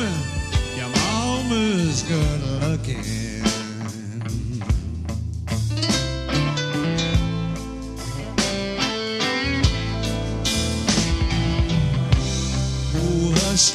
woman, your mama's good looking. Oh, hush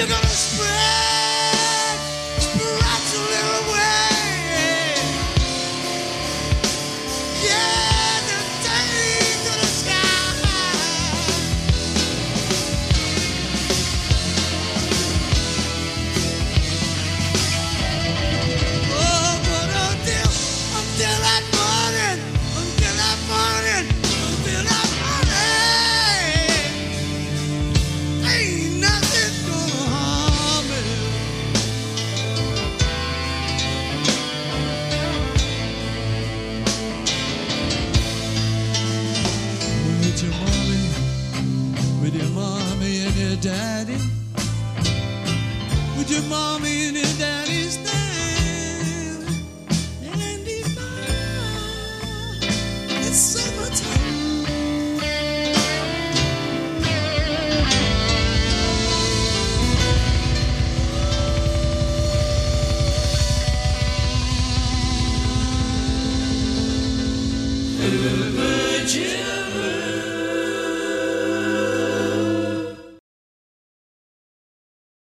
You're gonna daddy? With your mommy and your daddy's name. And if I, it's summertime. Virgin, Virgin.